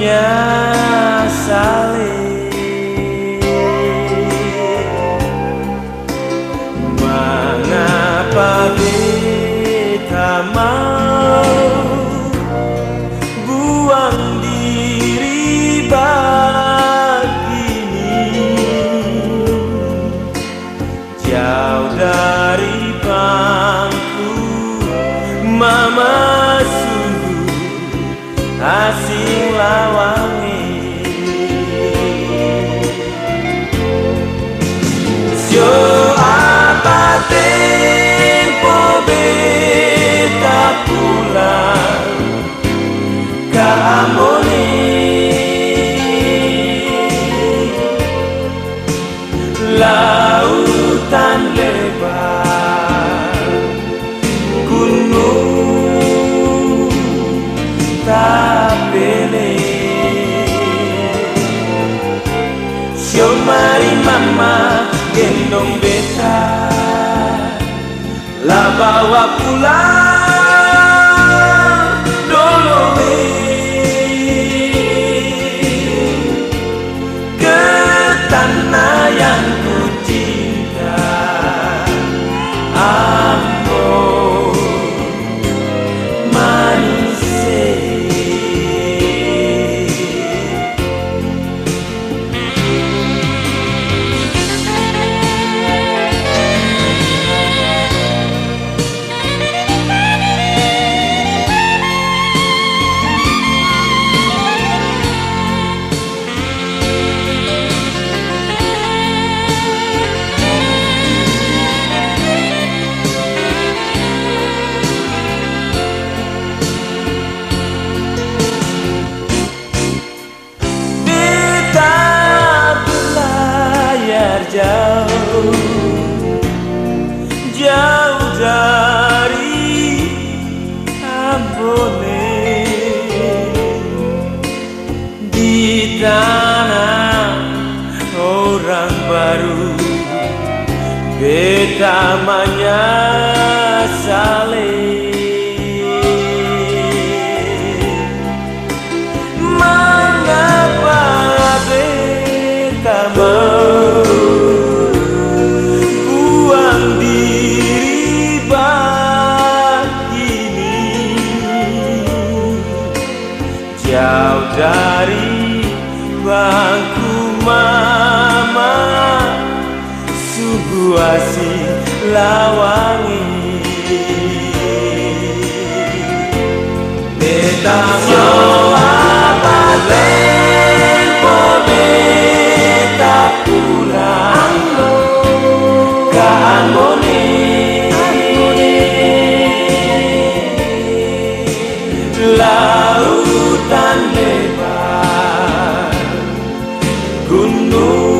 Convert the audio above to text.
menyesali Mengapa Apa tempo beta pulang Kamoni Lautan lebar Gunung tak pilih Sio mari mama gendong beta La bawa pulang Di tanah orang baru. Beta menyesali. Mengapa beta mau buang diri begini Jauh dari bangku mama Sungguh asing lawangi. Beta mau Who knows?